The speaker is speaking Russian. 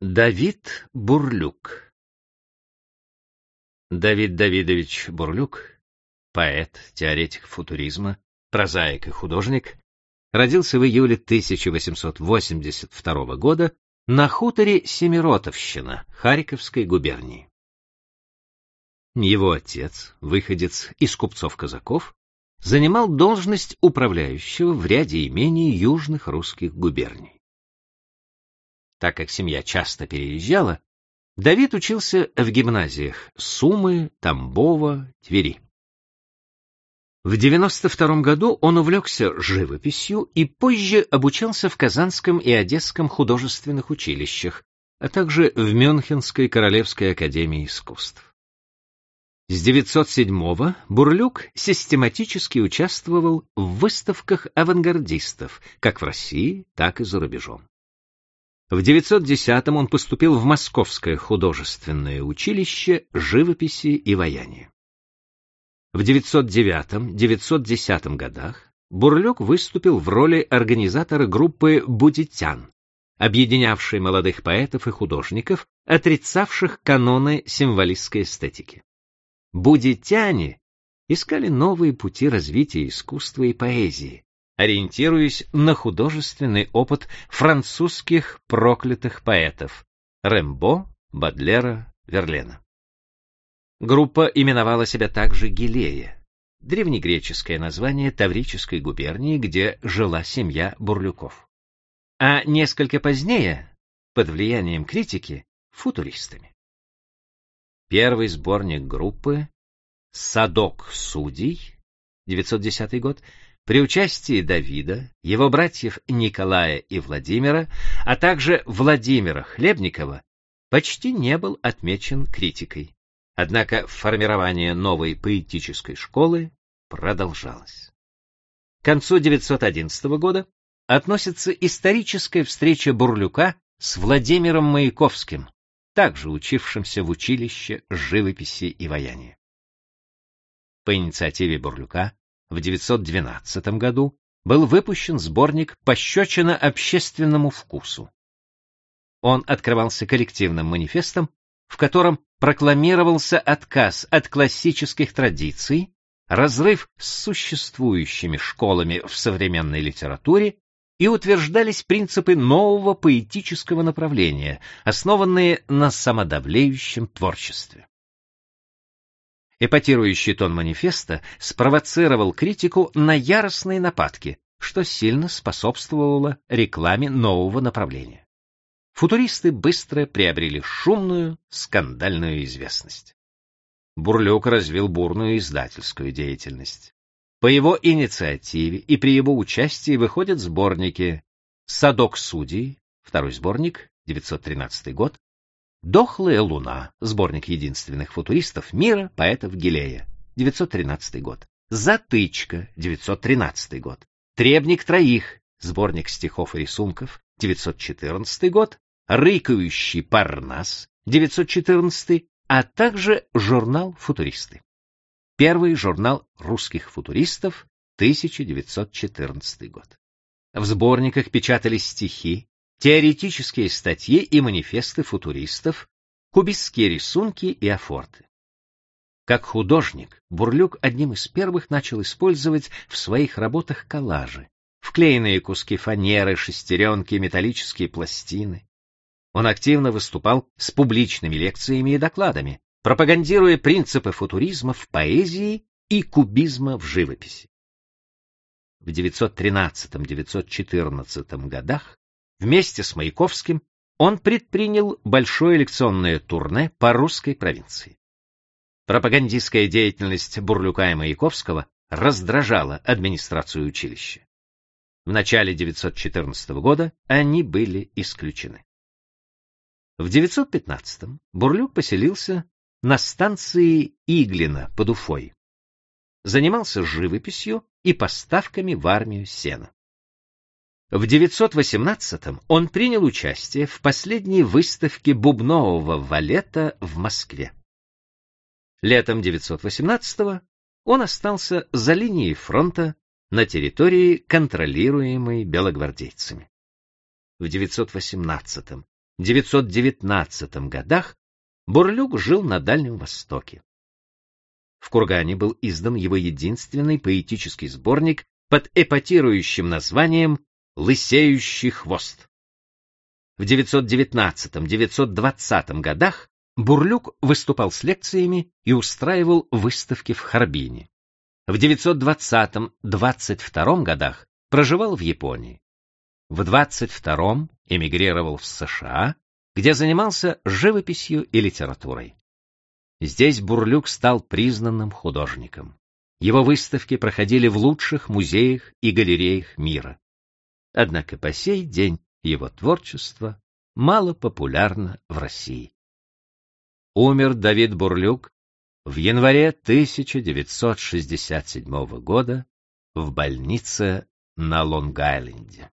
Давид Бурлюк Давид Давидович Бурлюк, поэт, теоретик футуризма, прозаик и художник, родился в июле 1882 года на хуторе Семиротовщина Харьковской губернии. Его отец, выходец из купцов-казаков, занимал должность управляющего в ряде имений южных русских губерний. Так как семья часто переезжала, Давид учился в гимназиях Сумы, Тамбова, Твери. В 92 году он увлекся живописью и позже обучался в Казанском и Одесском художественных училищах, а также в Мюнхенской Королевской академии искусств. С 907-го Бурлюк систематически участвовал в выставках авангардистов, как в России, так и за рубежом. В 910-м он поступил в Московское художественное училище живописи и ваяния. В 909-910 годах Бурлюк выступил в роли организатора группы «Будитян», объединявшей молодых поэтов и художников, отрицавших каноны символистской эстетики. Будитяне искали новые пути развития искусства и поэзии, ориентируясь на художественный опыт французских проклятых поэтов Рембо, Бадлера, Верлена. Группа именовала себя также Гилея, древнегреческое название Таврической губернии, где жила семья Бурлюков. А несколько позднее, под влиянием критики, футуристами. Первый сборник группы «Садок судей» 910 год при участии Давида, его братьев Николая и Владимира, а также Владимира Хлебникова, почти не был отмечен критикой. Однако формирование новой поэтической школы продолжалось. К концу 911 года относится историческая встреча Бурлюка с Владимиром Маяковским, также учившимся в училище живописи и ваяния. По инициативе Бурлюка в 912 году был выпущен сборник «Пощечина общественному вкусу». Он открывался коллективным манифестом, в котором прокламировался отказ от классических традиций, разрыв с существующими школами в современной литературе и утверждались принципы нового поэтического направления, основанные на самодавлеющем творчестве. Эпатирующий тон манифеста спровоцировал критику на яростные нападки, что сильно способствовало рекламе нового направления. Футуристы быстро приобрели шумную, скандальную известность. Бурлюк развил бурную издательскую деятельность. По его инициативе и при его участии выходят сборники «Садок судей», второй сборник, 913 год, Дохлая луна. Сборник единственных футуристов мира поэтов Гилея. 913 год. Затычка. 913 год. Требник троих. Сборник стихов и рисунков. 914 год. Рыкающий Парнас. 914, а также журнал «Футуристы». Первый журнал русских футуристов, 1914 год. В сборниках печатались стихи, теоретические статьи и манифесты футуристов, кубистские рисунки и афорты. Как художник, Бурлюк одним из первых начал использовать в своих работах коллажи, вклеенные куски фанеры, шестеренки, металлические пластины. Он активно выступал с публичными лекциями и докладами, пропагандируя принципы футуризма в поэзии и кубизма в живописи. В 913-914 годах Вместе с Маяковским он предпринял большое лекционное турне по русской провинции. Пропагандистская деятельность Бурлюка и Маяковского раздражала администрацию училища. В начале 914 года они были исключены. В 915-м Бурлюк поселился на станции Иглина под Уфой. Занимался живописью и поставками в армию сена. В 918-м он принял участие в последней выставке бубнового валета в Москве. Летом 918-го он остался за линией фронта на территории, контролируемой белогвардейцами. В 918 919 годах Бурлюк жил на Дальнем Востоке. В Кургане был издан его единственный поэтический сборник под эпатирующим названием «Лысеющий хвост». В 919-920 годах Бурлюк выступал с лекциями и устраивал выставки в Харбине. В 920-22 годах проживал в Японии. В 22-м эмигрировал в США, где занимался живописью и литературой. Здесь Бурлюк стал признанным художником. Его выставки проходили в лучших музеях и галереях мира. Однако по сей день его творчество мало популярно в России. Умер Давид Бурлюк в январе 1967 года в больнице на Лонг-Айленде.